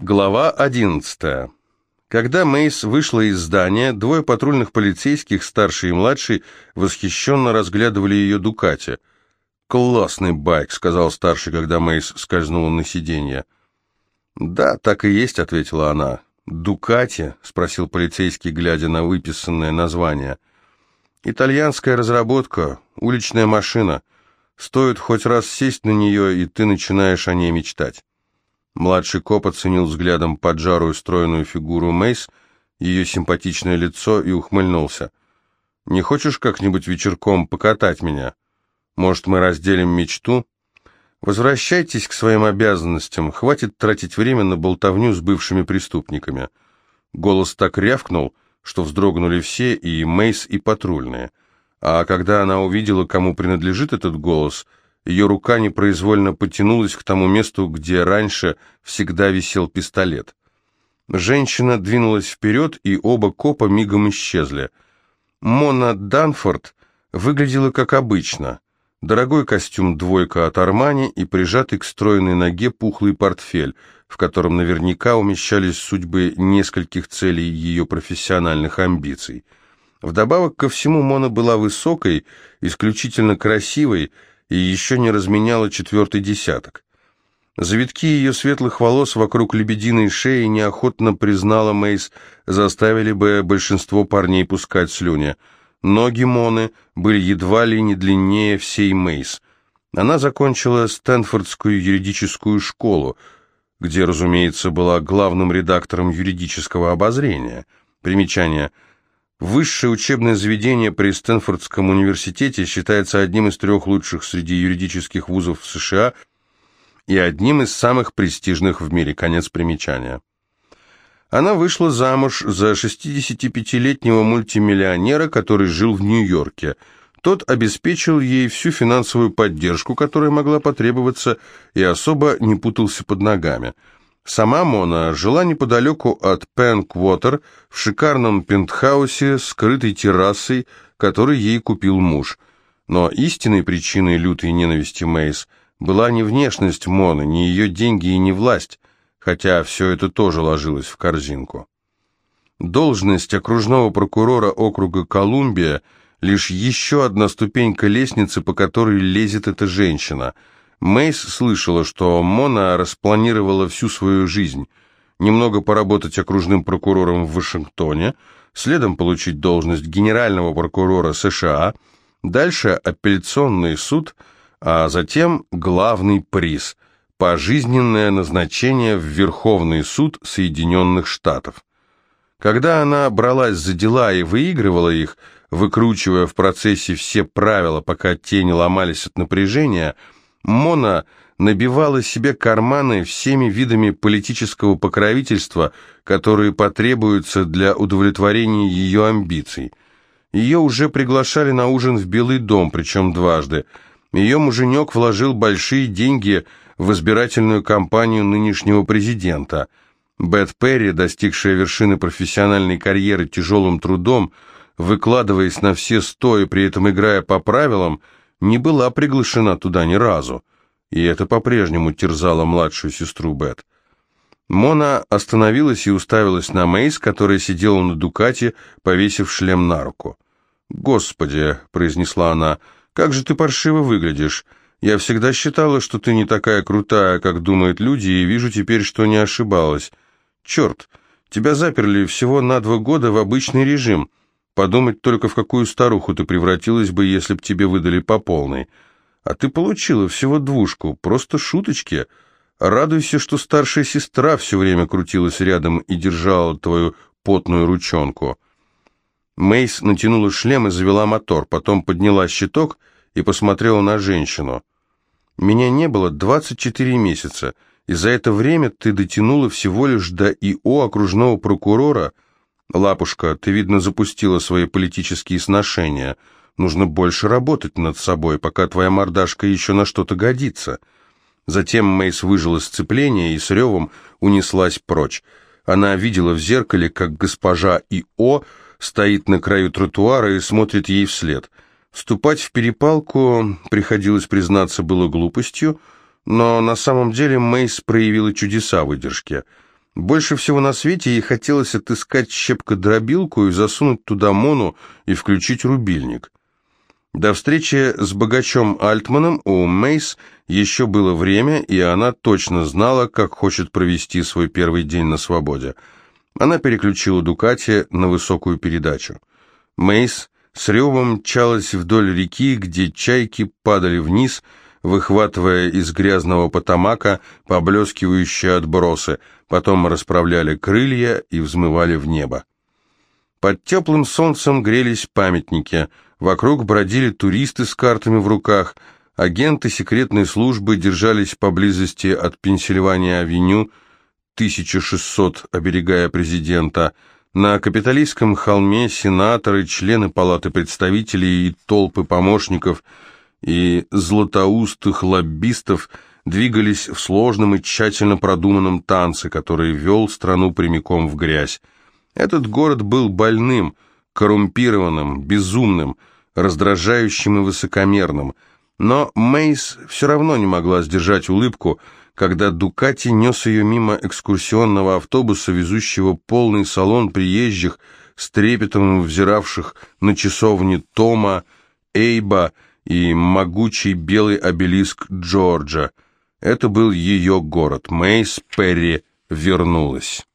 Глава 11. Когда Мейс вышла из здания, двое патрульных полицейских, старший и младший, восхищенно разглядывали ее Дукати. «Классный байк», — сказал старший, когда Мейс скользнула на сиденье. «Да, так и есть», — ответила она. «Дукати?» — спросил полицейский, глядя на выписанное название. «Итальянская разработка, уличная машина. Стоит хоть раз сесть на нее, и ты начинаешь о ней мечтать». Младший коп оценил взглядом поджарую стройную фигуру Мейс, ее симпатичное лицо и ухмыльнулся. «Не хочешь как-нибудь вечерком покатать меня? Может, мы разделим мечту?» «Возвращайтесь к своим обязанностям, хватит тратить время на болтовню с бывшими преступниками». Голос так рявкнул, что вздрогнули все, и Мейс, и патрульные. А когда она увидела, кому принадлежит этот голос – ее рука непроизвольно потянулась к тому месту, где раньше всегда висел пистолет. Женщина двинулась вперед, и оба копа мигом исчезли. Мона Данфорд выглядела как обычно. Дорогой костюм «двойка» от Армани и прижатый к стройной ноге пухлый портфель, в котором наверняка умещались судьбы нескольких целей ее профессиональных амбиций. Вдобавок ко всему Мона была высокой, исключительно красивой, и еще не разменяла четвертый десяток. Завитки ее светлых волос вокруг лебединой шеи неохотно признала Мейс, заставили бы большинство парней пускать слюни. Ноги Моны были едва ли не длиннее всей Мейс. Она закончила Стэнфордскую юридическую школу, где, разумеется, была главным редактором юридического обозрения. Примечание – Высшее учебное заведение при Стэнфордском университете считается одним из трех лучших среди юридических вузов в США и одним из самых престижных в мире. Конец примечания. Она вышла замуж за 65-летнего мультимиллионера, который жил в Нью-Йорке. Тот обеспечил ей всю финансовую поддержку, которая могла потребоваться, и особо не путался под ногами – Сама Мона жила неподалеку от Пенквотер в шикарном пентхаусе с крытой террасой, который ей купил муж. Но истинной причиной лютой ненависти Мейс была не внешность Моны, не ее деньги и не власть, хотя все это тоже ложилось в корзинку. Должность окружного прокурора округа Колумбия – лишь еще одна ступенька лестницы, по которой лезет эта женщина – Мейс слышала, что Мона распланировала всю свою жизнь. Немного поработать окружным прокурором в Вашингтоне, следом получить должность генерального прокурора США, дальше апелляционный суд, а затем главный приз – пожизненное назначение в Верховный суд Соединенных Штатов. Когда она бралась за дела и выигрывала их, выкручивая в процессе все правила, пока те не ломались от напряжения – Мона набивала себе карманы всеми видами политического покровительства, которые потребуются для удовлетворения ее амбиций. Ее уже приглашали на ужин в Белый дом, причем дважды. Ее муженек вложил большие деньги в избирательную кампанию нынешнего президента. Бет Перри, достигшая вершины профессиональной карьеры тяжелым трудом, выкладываясь на все сто и при этом играя по правилам – не была приглашена туда ни разу, и это по-прежнему терзало младшую сестру Бет. Мона остановилась и уставилась на Мейс, которая сидела на Дукате, повесив шлем на руку. «Господи», — произнесла она, — «как же ты паршиво выглядишь. Я всегда считала, что ты не такая крутая, как думают люди, и вижу теперь, что не ошибалась. Черт, тебя заперли всего на два года в обычный режим. Подумать только, в какую старуху ты превратилась бы, если б тебе выдали по полной. А ты получила всего двушку, просто шуточки. Радуйся, что старшая сестра все время крутилась рядом и держала твою потную ручонку. Мейс натянула шлем и завела мотор, потом подняла щиток и посмотрела на женщину. «Меня не было 24 месяца, и за это время ты дотянула всего лишь до ИО окружного прокурора», «Лапушка, ты, видно, запустила свои политические сношения. Нужно больше работать над собой, пока твоя мордашка еще на что-то годится». Затем Мейс выжила сцепление и с ревом унеслась прочь. Она видела в зеркале, как госпожа И.О. стоит на краю тротуара и смотрит ей вслед. Вступать в перепалку, приходилось признаться, было глупостью, но на самом деле Мейс проявила чудеса выдержки – Больше всего на свете ей хотелось отыскать щепкодробилку и засунуть туда мону и включить рубильник. До встречи с богачом Альтманом у Мейс еще было время, и она точно знала, как хочет провести свой первый день на свободе. Она переключила Дукати на высокую передачу. Мейс с ревом мчалась вдоль реки, где чайки падали вниз, выхватывая из грязного потамака поблескивающие отбросы, потом расправляли крылья и взмывали в небо. Под теплым солнцем грелись памятники – Вокруг бродили туристы с картами в руках, агенты секретной службы держались поблизости от Пенсильвания-авеню, 1600, оберегая президента. На капиталистском холме сенаторы, члены палаты представителей и толпы помощников и златоустых лоббистов двигались в сложном и тщательно продуманном танце, который вел страну прямиком в грязь. Этот город был больным – коррумпированным, безумным, раздражающим и высокомерным. Но Мейс все равно не могла сдержать улыбку, когда Дукати нес ее мимо экскурсионного автобуса, везущего полный салон приезжих, с трепетом взиравших на часовни Тома, Эйба и могучий белый обелиск Джорджа. Это был ее город. Мейс Перри вернулась.